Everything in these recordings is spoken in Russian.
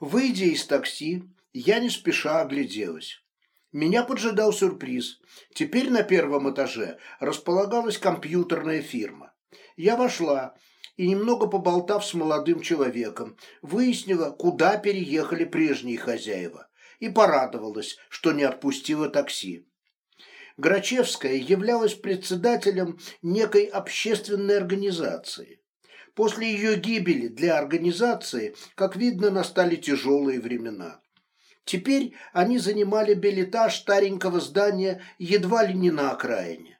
Выйдя из такси, я не спеша огляделась. Меня поджидал сюрприз. Теперь на первом этаже располагалась компьютерная фирма. Я вошла и, немного поболтав с молодым человеком, выяснила, куда переехали прежние хозяева, и порадовалась, что не отпустила такси. Грачевская являлась председателем некой общественной организации. После ее гибели для организации, как видно, настали тяжелые времена. Теперь они занимали билетаж старенького здания едва ли не на окраине.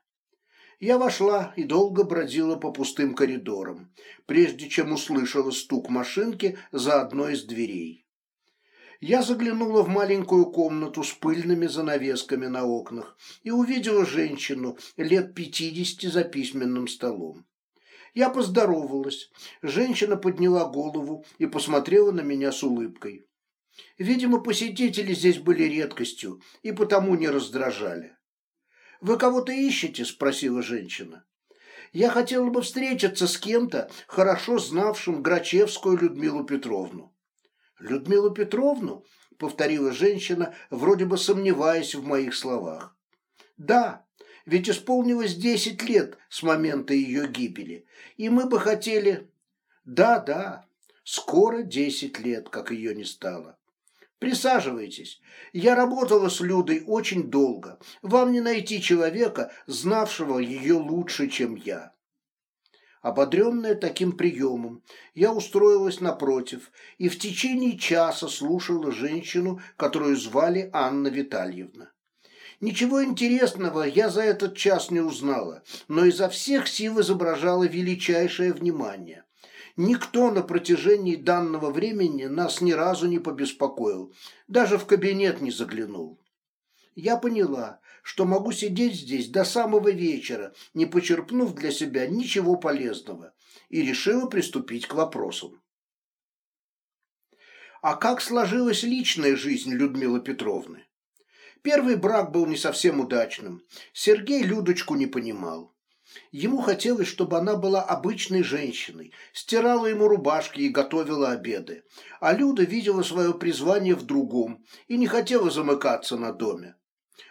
Я вошла и долго бродила по пустым коридорам, прежде чем услышала стук машинки за одной из дверей. Я заглянула в маленькую комнату с пыльными занавесками на окнах и увидела женщину лет пятидесяти за письменным столом. Я поздоровалась. Женщина подняла голову и посмотрела на меня с улыбкой. Видимо, посетители здесь были редкостью и потому не раздражали. «Вы кого-то ищете?» – спросила женщина. «Я хотела бы встретиться с кем-то, хорошо знавшим Грачевскую Людмилу Петровну». «Людмилу Петровну?» – повторила женщина, вроде бы сомневаясь в моих словах. «Да, ведь исполнилось десять лет с момента ее гибели, и мы бы хотели...» «Да, да, скоро десять лет, как ее не стало». Присаживайтесь. Я работала с Людой очень долго. Вам не найти человека, знавшего ее лучше, чем я. Ободренная таким приемом, я устроилась напротив и в течение часа слушала женщину, которую звали Анна Витальевна. Ничего интересного я за этот час не узнала, но изо всех сил изображала величайшее внимание. Никто на протяжении данного времени нас ни разу не побеспокоил, даже в кабинет не заглянул. Я поняла, что могу сидеть здесь до самого вечера, не почерпнув для себя ничего полезного, и решила приступить к вопросам. А как сложилась личная жизнь Людмилы Петровны? Первый брак был не совсем удачным. Сергей Людочку не понимал. Ему хотелось, чтобы она была обычной женщиной, стирала ему рубашки и готовила обеды. А Люда видела свое призвание в другом и не хотела замыкаться на доме.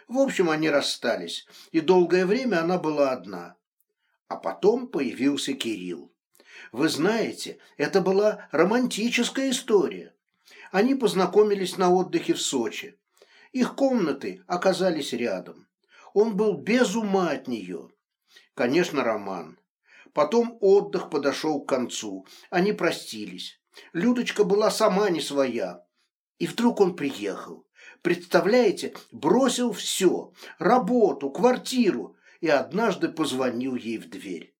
В общем, они расстались, и долгое время она была одна. А потом появился Кирилл. Вы знаете, это была романтическая история. Они познакомились на отдыхе в Сочи. Их комнаты оказались рядом. Он был без ума от нее. Конечно, роман. Потом отдых подошел к концу. Они простились. Людочка была сама не своя. И вдруг он приехал. Представляете, бросил все. Работу, квартиру. И однажды позвонил ей в дверь.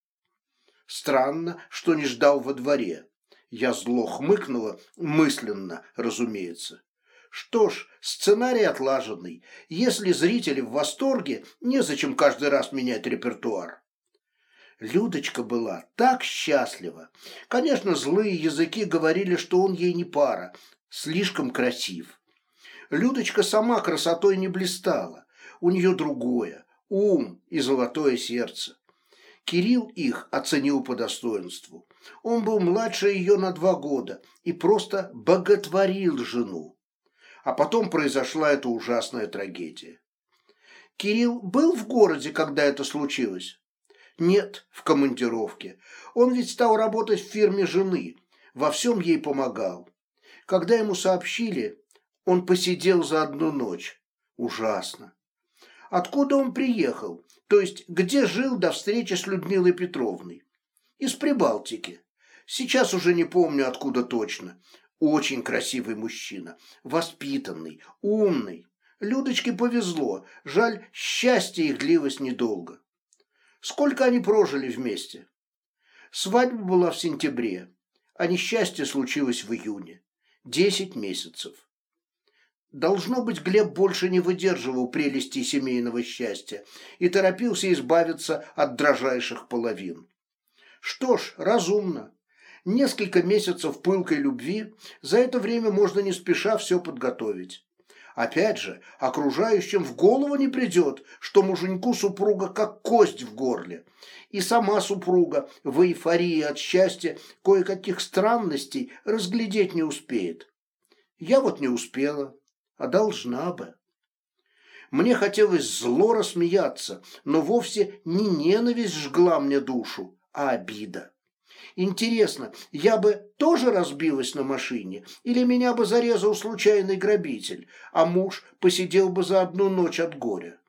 Странно, что не ждал во дворе. Я зло хмыкнула, мысленно, разумеется. Что ж, сценарий отлаженный. Если зрители в восторге, незачем каждый раз менять репертуар. Людочка была так счастлива. Конечно, злые языки говорили, что он ей не пара, слишком красив. Людочка сама красотой не блистала. У нее другое – ум и золотое сердце. Кирилл их оценил по достоинству. Он был младше ее на два года и просто боготворил жену. А потом произошла эта ужасная трагедия. Кирилл был в городе, когда это случилось? Нет, в командировке. Он ведь стал работать в фирме жены, во всем ей помогал. Когда ему сообщили, он посидел за одну ночь. Ужасно. Откуда он приехал? То есть, где жил до встречи с Людмилой Петровной? Из Прибалтики. Сейчас уже не помню, откуда точно. Очень красивый мужчина, воспитанный, умный. Людочке повезло, жаль, счастье их длилось недолго. Сколько они прожили вместе? Свадьба была в сентябре, а несчастье случилось в июне. Десять месяцев. Должно быть, Глеб больше не выдерживал прелести семейного счастья и торопился избавиться от дрожайших половин. Что ж, разумно. Несколько месяцев пылкой любви, за это время можно не спеша все подготовить. Опять же, окружающим в голову не придет, что муженьку супруга как кость в горле. И сама супруга в эйфории от счастья кое-каких странностей разглядеть не успеет. Я вот не успела, а должна бы. Мне хотелось зло рассмеяться, но вовсе не ненависть жгла мне душу, а обида. Интересно, я бы тоже разбилась на машине, или меня бы зарезал случайный грабитель, а муж посидел бы за одну ночь от горя?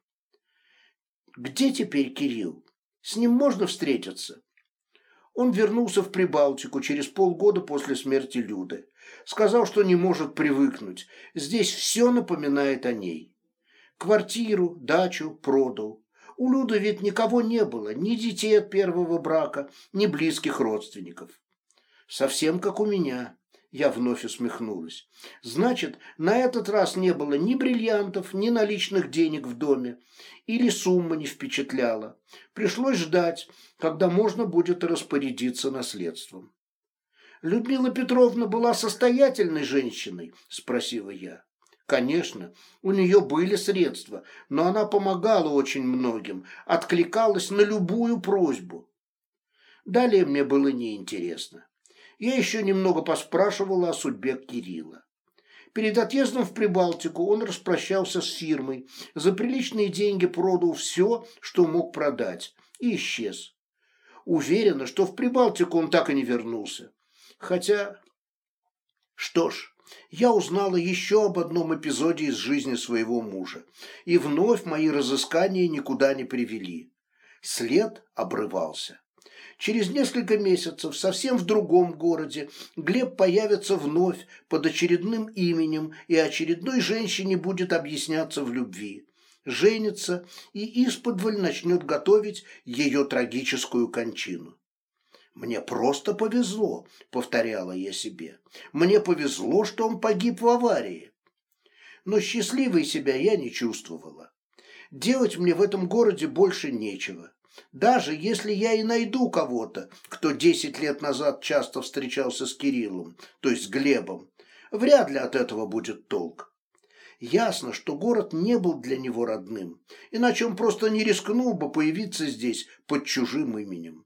Где теперь Кирилл? С ним можно встретиться? Он вернулся в Прибалтику через полгода после смерти Люды. Сказал, что не может привыкнуть. Здесь все напоминает о ней. Квартиру, дачу продал. У Люды ведь никого не было, ни детей от первого брака, ни близких родственников. Совсем как у меня. Я вновь усмехнулась. Значит, на этот раз не было ни бриллиантов, ни наличных денег в доме. Или сумма не впечатляла. Пришлось ждать, когда можно будет распорядиться наследством. «Людмила Петровна была состоятельной женщиной?» – спросила я. Конечно, у нее были средства, но она помогала очень многим, откликалась на любую просьбу. Далее мне было неинтересно. Я еще немного поспрашивала о судьбе Кирилла. Перед отъездом в Прибалтику он распрощался с фирмой, за приличные деньги продал все, что мог продать, и исчез. Уверена, что в Прибалтику он так и не вернулся. Хотя... Что ж, я узнала еще об одном эпизоде из жизни своего мужа, и вновь мои разыскания никуда не привели. След обрывался. Через несколько месяцев совсем в другом городе Глеб появится вновь под очередным именем и очередной женщине будет объясняться в любви. Женится и исподволь начнет готовить ее трагическую кончину. «Мне просто повезло», — повторяла я себе. «Мне повезло, что он погиб в аварии». Но счастливой себя я не чувствовала. Делать мне в этом городе больше нечего. Даже если я и найду кого-то, кто десять лет назад часто встречался с Кириллом, то есть с Глебом, вряд ли от этого будет толк. Ясно, что город не был для него родным, иначе он просто не рискнул бы появиться здесь под чужим именем.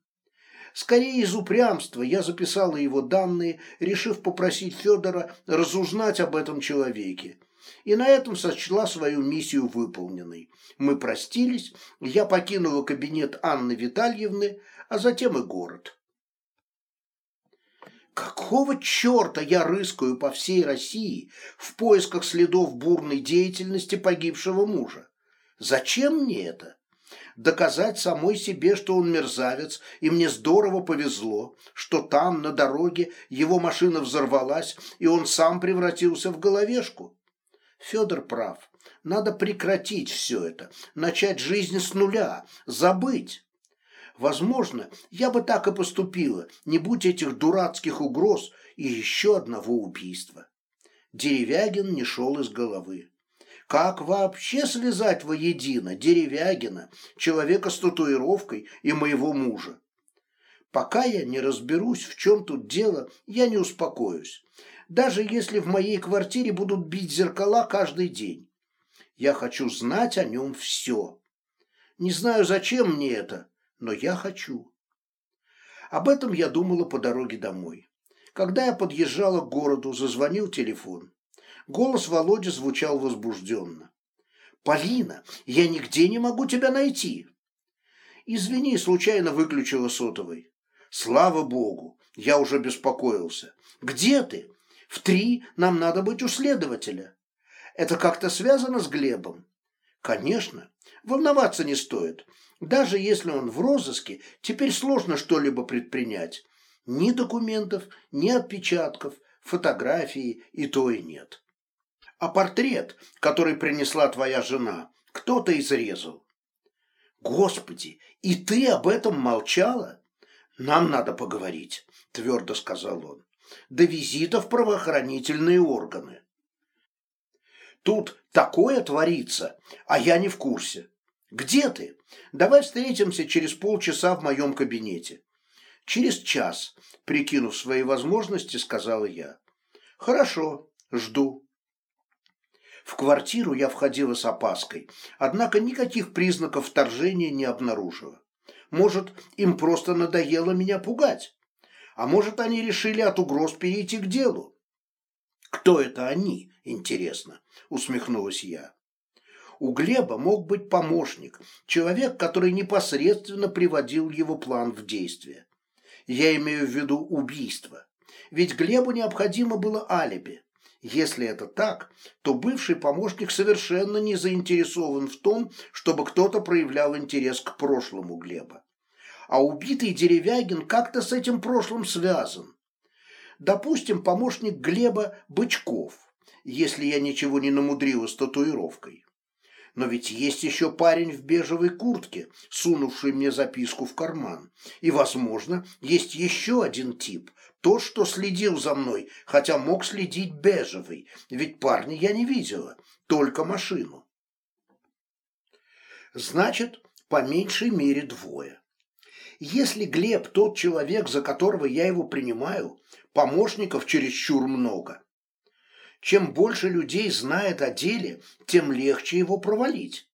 Скорее из упрямства я записала его данные, решив попросить Федора разузнать об этом человеке. И на этом сочла свою миссию выполненной. Мы простились, я покинула кабинет Анны Витальевны, а затем и город. Какого черта я рыскаю по всей России в поисках следов бурной деятельности погибшего мужа? Зачем мне это? Доказать самой себе, что он мерзавец, и мне здорово повезло, что там, на дороге, его машина взорвалась, и он сам превратился в головешку. Федор прав. Надо прекратить все это, начать жизнь с нуля, забыть. Возможно, я бы так и поступила, не будь этих дурацких угроз и еще одного убийства. Деревягин не шел из головы. Как вообще связать воедино Деревягина, человека с татуировкой, и моего мужа? Пока я не разберусь, в чем тут дело, я не успокоюсь. Даже если в моей квартире будут бить зеркала каждый день. Я хочу знать о нем все. Не знаю, зачем мне это, но я хочу. Об этом я думала по дороге домой. Когда я подъезжала к городу, зазвонил телефон. Голос Володи звучал возбужденно. «Полина, я нигде не могу тебя найти!» «Извини, случайно выключила сотовый». «Слава богу, я уже беспокоился. Где ты? В три нам надо быть у следователя. Это как-то связано с Глебом?» «Конечно. Волноваться не стоит. Даже если он в розыске, теперь сложно что-либо предпринять. Ни документов, ни отпечатков, фотографии и то и нет а портрет, который принесла твоя жена, кто-то изрезал. Господи, и ты об этом молчала? Нам надо поговорить, твердо сказал он. До визита в правоохранительные органы. Тут такое творится, а я не в курсе. Где ты? Давай встретимся через полчаса в моем кабинете. Через час, прикинув свои возможности, сказала я. Хорошо, жду. В квартиру я входила с опаской, однако никаких признаков вторжения не обнаружила. Может, им просто надоело меня пугать? А может, они решили от угроз перейти к делу? Кто это они, интересно? Усмехнулась я. У Глеба мог быть помощник, человек, который непосредственно приводил его план в действие. Я имею в виду убийство. Ведь Глебу необходимо было алиби. Если это так, то бывший помощник совершенно не заинтересован в том, чтобы кто-то проявлял интерес к прошлому Глеба. А убитый Деревягин как-то с этим прошлым связан. Допустим, помощник Глеба Бычков, если я ничего не намудрила с татуировкой. Но ведь есть еще парень в бежевой куртке, сунувший мне записку в карман. И, возможно, есть еще один тип, тот, что следил за мной, хотя мог следить бежевый, ведь парня я не видела, только машину. Значит, по меньшей мере двое. Если Глеб тот человек, за которого я его принимаю, помощников чересчур много. Чем больше людей знает о деле, тем легче его провалить.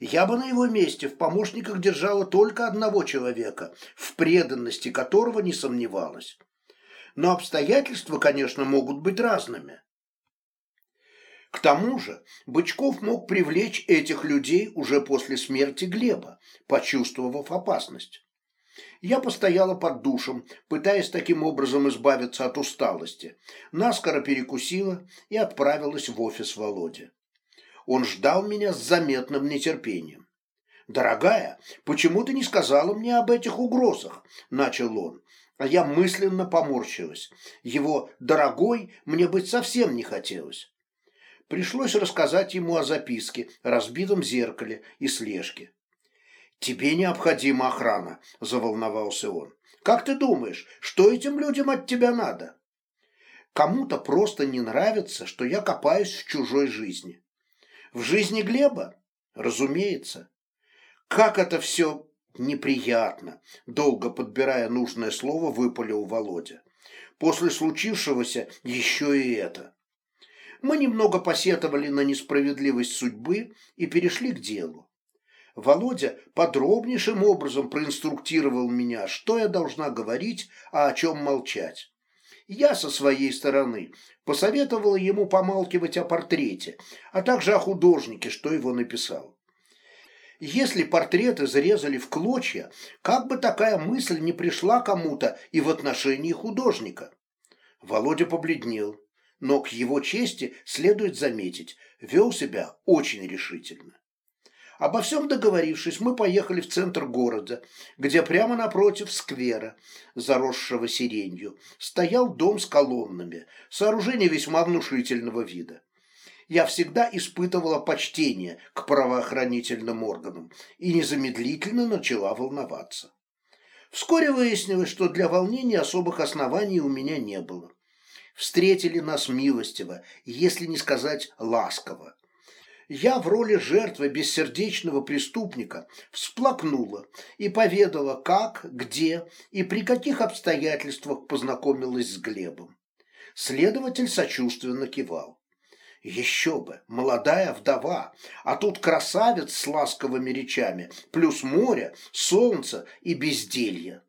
Я бы на его месте в помощниках держала только одного человека, в преданности которого не сомневалась. Но обстоятельства, конечно, могут быть разными. К тому же Бычков мог привлечь этих людей уже после смерти Глеба, почувствовав опасность. Я постояла под душем, пытаясь таким образом избавиться от усталости, наскоро перекусила и отправилась в офис Володи. Он ждал меня с заметным нетерпением. «Дорогая, почему ты не сказала мне об этих угрозах?» – начал он, а я мысленно поморщилась. Его «дорогой» мне быть совсем не хотелось. Пришлось рассказать ему о записке, разбитом зеркале и слежке. «Тебе необходима охрана», – заволновался он. «Как ты думаешь, что этим людям от тебя надо?» Кому-то просто не нравится, что я копаюсь в чужой жизни. В жизни Глеба? Разумеется. Как это все неприятно, долго подбирая нужное слово, выпалил Володя. После случившегося еще и это. Мы немного посетовали на несправедливость судьбы и перешли к делу. Володя подробнейшим образом проинструктировал меня, что я должна говорить, а о чем молчать. Я со своей стороны посоветовала ему помалкивать о портрете, а также о художнике, что его написал. Если портреты зарезали в клочья, как бы такая мысль не пришла кому-то и в отношении художника? Володя побледнел, но к его чести следует заметить, вел себя очень решительно. Обо всем договорившись, мы поехали в центр города, где прямо напротив сквера, заросшего сиренью, стоял дом с колоннами, сооружение весьма внушительного вида. Я всегда испытывала почтение к правоохранительным органам и незамедлительно начала волноваться. Вскоре выяснилось, что для волнения особых оснований у меня не было. Встретили нас милостиво, если не сказать ласково я в роли жертвы бессердечного преступника всплакнула и поведала, как, где и при каких обстоятельствах познакомилась с Глебом. Следователь сочувственно кивал. Еще бы, молодая вдова, а тут красавец с ласковыми речами, плюс море, солнце и безделье.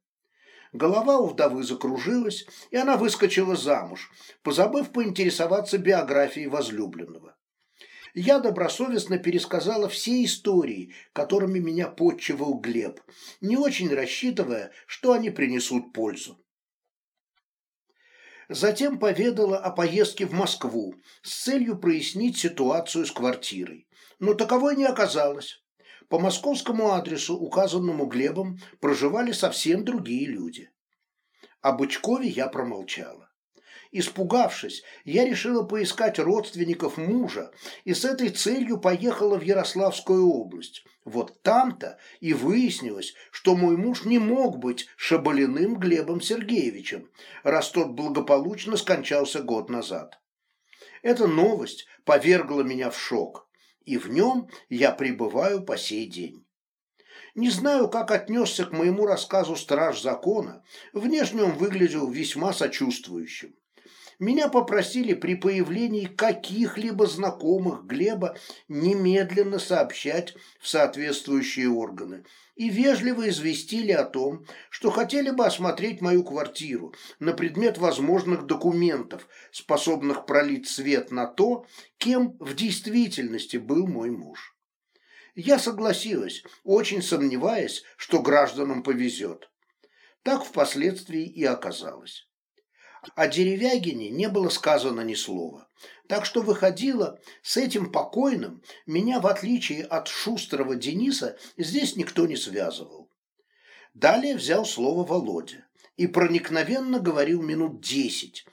Голова у вдовы закружилась, и она выскочила замуж, позабыв поинтересоваться биографией возлюбленного я добросовестно пересказала все истории, которыми меня подчивал Глеб, не очень рассчитывая, что они принесут пользу. Затем поведала о поездке в Москву с целью прояснить ситуацию с квартирой. Но таковой не оказалось. По московскому адресу, указанному Глебом, проживали совсем другие люди. О Бычкове я промолчала. Испугавшись, я решила поискать родственников мужа и с этой целью поехала в Ярославскую область. Вот там-то и выяснилось, что мой муж не мог быть Шабалиным Глебом Сергеевичем, раз тот благополучно скончался год назад. Эта новость повергла меня в шок, и в нем я пребываю по сей день. Не знаю, как отнесся к моему рассказу страж закона, внешне он выглядел весьма сочувствующим. Меня попросили при появлении каких-либо знакомых Глеба немедленно сообщать в соответствующие органы и вежливо известили о том, что хотели бы осмотреть мою квартиру на предмет возможных документов, способных пролить свет на то, кем в действительности был мой муж. Я согласилась, очень сомневаясь, что гражданам повезет. Так впоследствии и оказалось. О Деревягине не было сказано ни слова. Так что выходило, с этим покойным меня, в отличие от шустрого Дениса, здесь никто не связывал. Далее взял слово Володя и проникновенно говорил минут десять,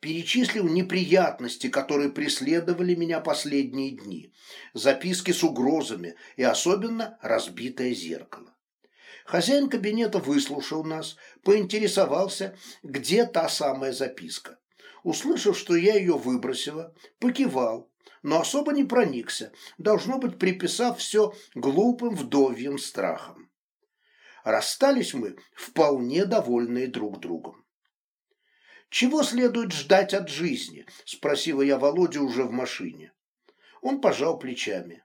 перечислил неприятности, которые преследовали меня последние дни, записки с угрозами и особенно разбитое зеркало. Хозяин кабинета выслушал нас, поинтересовался, где та самая записка. Услышав, что я ее выбросила, покивал, но особо не проникся, должно быть, приписав все глупым вдовьим страхом. Расстались мы вполне довольные друг другом. «Чего следует ждать от жизни?» – спросила я Володю уже в машине. Он пожал плечами.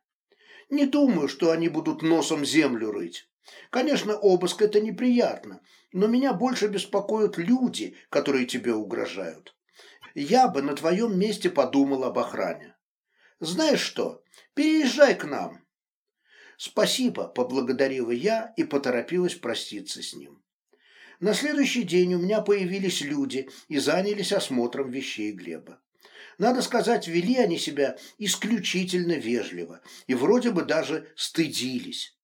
«Не думаю, что они будут носом землю рыть. Конечно, обыск это неприятно, но меня больше беспокоят люди, которые тебе угрожают. Я бы на твоем месте подумал об охране. Знаешь что, переезжай к нам. Спасибо, поблагодарила я и поторопилась проститься с ним. На следующий день у меня появились люди и занялись осмотром вещей Глеба. Надо сказать, вели они себя исключительно вежливо и вроде бы даже стыдились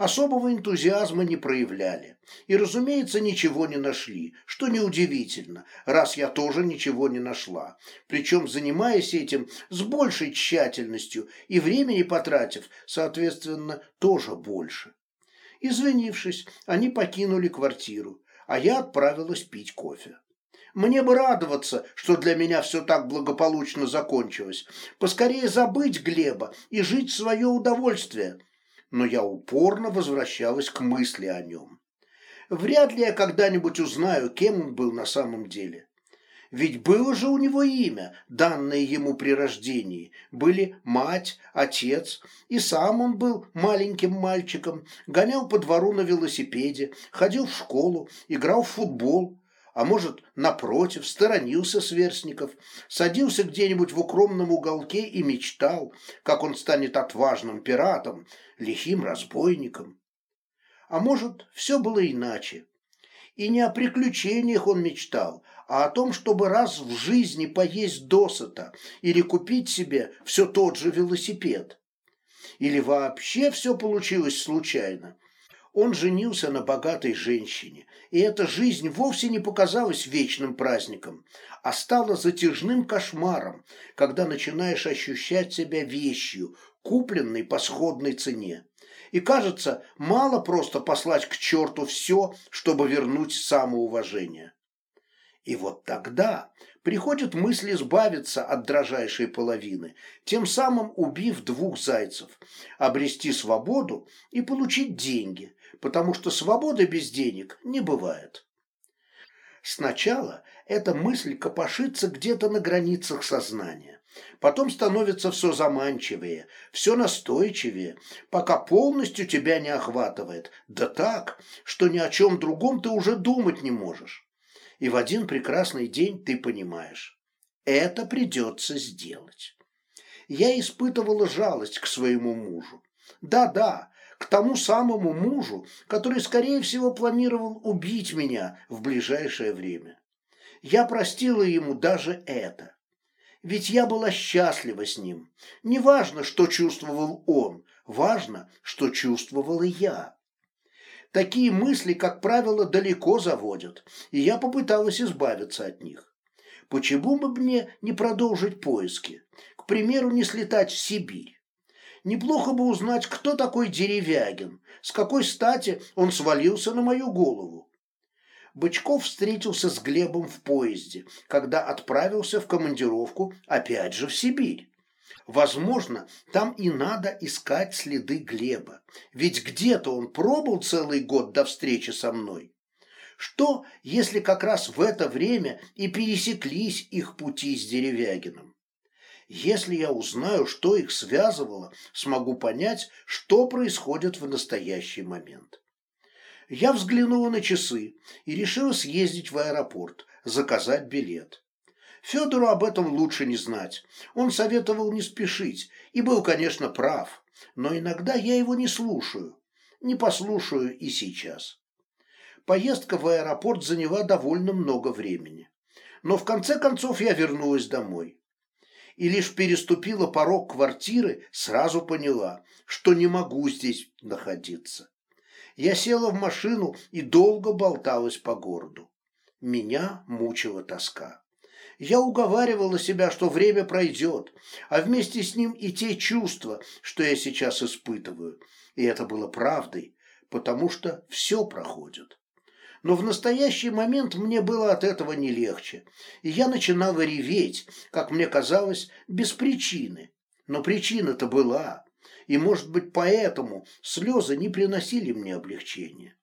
особого энтузиазма не проявляли. И, разумеется, ничего не нашли, что неудивительно, раз я тоже ничего не нашла, причем занимаясь этим с большей тщательностью и времени потратив, соответственно, тоже больше. Извинившись, они покинули квартиру, а я отправилась пить кофе. Мне бы радоваться, что для меня все так благополучно закончилось. Поскорее забыть Глеба и жить свое удовольствие – но я упорно возвращалась к мысли о нем. Вряд ли я когда-нибудь узнаю, кем он был на самом деле. Ведь было же у него имя, данное ему при рождении. Были мать, отец, и сам он был маленьким мальчиком, гонял по двору на велосипеде, ходил в школу, играл в футбол, а может, напротив, сторонился сверстников, садился где-нибудь в укромном уголке и мечтал, как он станет отважным пиратом, лихим разбойником. А может, все было иначе. И не о приключениях он мечтал, а о том, чтобы раз в жизни поесть досыта или купить себе все тот же велосипед. Или вообще все получилось случайно. Он женился на богатой женщине, и эта жизнь вовсе не показалась вечным праздником, а стала затяжным кошмаром, когда начинаешь ощущать себя вещью, купленной по сходной цене. И кажется, мало просто послать к черту все, чтобы вернуть самоуважение. И вот тогда приходит мысль избавиться от дрожайшей половины, тем самым убив двух зайцев, обрести свободу и получить деньги, потому что свободы без денег не бывает. Сначала эта мысль копошится где-то на границах сознания. Потом становится все заманчивее, все настойчивее, пока полностью тебя не охватывает. Да так, что ни о чем другом ты уже думать не можешь. И в один прекрасный день ты понимаешь, это придется сделать. Я испытывала жалость к своему мужу. Да-да, к тому самому мужу, который, скорее всего, планировал убить меня в ближайшее время. Я простила ему даже это. Ведь я была счастлива с ним. Не важно, что чувствовал он, важно, что чувствовала я. Такие мысли, как правило, далеко заводят, и я попыталась избавиться от них. Почему бы мне не продолжить поиски? К примеру, не слетать в Сибирь? Неплохо бы узнать, кто такой Деревягин, с какой стати он свалился на мою голову. Бычков встретился с Глебом в поезде, когда отправился в командировку опять же в Сибирь. Возможно, там и надо искать следы Глеба, ведь где-то он пробыл целый год до встречи со мной. Что, если как раз в это время и пересеклись их пути с Деревягиным? Если я узнаю, что их связывало, смогу понять, что происходит в настоящий момент. Я взглянула на часы и решила съездить в аэропорт, заказать билет. Федору об этом лучше не знать. Он советовал не спешить и был, конечно, прав. Но иногда я его не слушаю. Не послушаю и сейчас. Поездка в аэропорт заняла довольно много времени. Но в конце концов я вернулась домой. И лишь переступила порог квартиры, сразу поняла, что не могу здесь находиться. Я села в машину и долго болталась по городу. Меня мучила тоска. Я уговаривала себя, что время пройдет, а вместе с ним и те чувства, что я сейчас испытываю. И это было правдой, потому что все проходит. Но в настоящий момент мне было от этого не легче, и я начинала реветь, как мне казалось, без причины. Но причина-то была, и, может быть, поэтому слезы не приносили мне облегчения.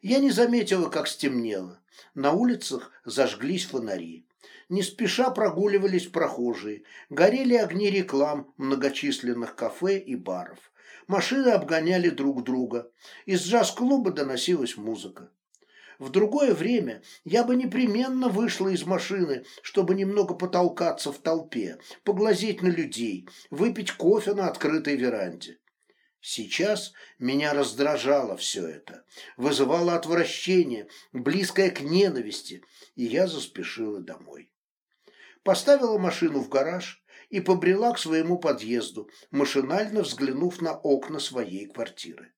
Я не заметила, как стемнело. На улицах зажглись фонари. Не спеша прогуливались прохожие, горели огни реклам многочисленных кафе и баров. Машины обгоняли друг друга. Из джаз-клуба доносилась музыка. В другое время я бы непременно вышла из машины, чтобы немного потолкаться в толпе, поглазеть на людей, выпить кофе на открытой веранде. Сейчас меня раздражало все это, вызывало отвращение, близкое к ненависти, и я заспешила домой поставила машину в гараж и побрела к своему подъезду, машинально взглянув на окна своей квартиры.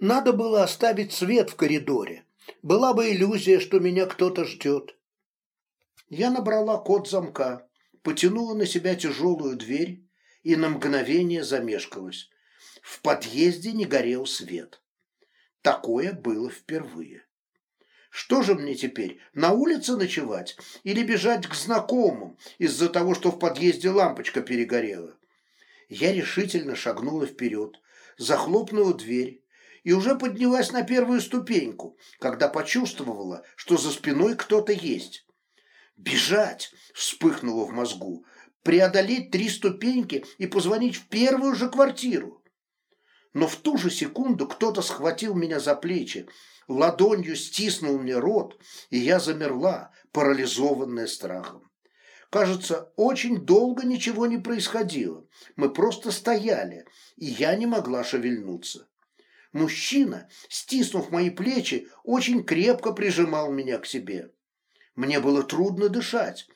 Надо было оставить свет в коридоре. Была бы иллюзия, что меня кто-то ждет. Я набрала код замка, потянула на себя тяжелую дверь и на мгновение замешкалась. В подъезде не горел свет. Такое было впервые. Что же мне теперь, на улице ночевать или бежать к знакомым из-за того, что в подъезде лампочка перегорела? Я решительно шагнула вперед, захлопнула дверь и уже поднялась на первую ступеньку, когда почувствовала, что за спиной кто-то есть. «Бежать!» – вспыхнуло в мозгу. «Преодолеть три ступеньки и позвонить в первую же квартиру!» Но в ту же секунду кто-то схватил меня за плечи ладонью стиснул мне рот, и я замерла, парализованная страхом. Кажется, очень долго ничего не происходило. Мы просто стояли, и я не могла шевельнуться. Мужчина, стиснув мои плечи, очень крепко прижимал меня к себе. Мне было трудно дышать.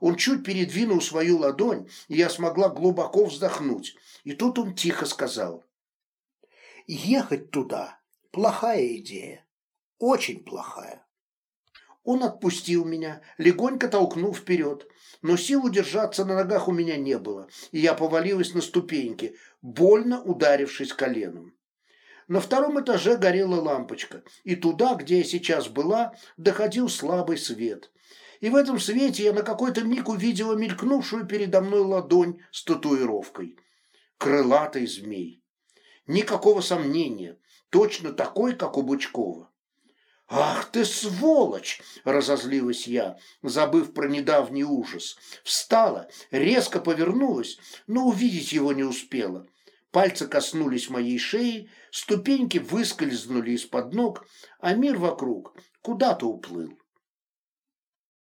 Он чуть передвинул свою ладонь, и я смогла глубоко вздохнуть. И тут он тихо сказал. «Ехать туда – плохая идея очень плохая. Он отпустил меня, легонько толкнул вперед, но сил удержаться на ногах у меня не было, и я повалилась на ступеньки, больно ударившись коленом. На втором этаже горела лампочка, и туда, где я сейчас была, доходил слабый свет. И в этом свете я на какой-то миг увидела мелькнувшую передо мной ладонь с татуировкой. Крылатый змей. Никакого сомнения, точно такой, как у Бучкова. «Ах ты сволочь!» – разозлилась я, забыв про недавний ужас. Встала, резко повернулась, но увидеть его не успела. Пальцы коснулись моей шеи, ступеньки выскользнули из-под ног, а мир вокруг куда-то уплыл.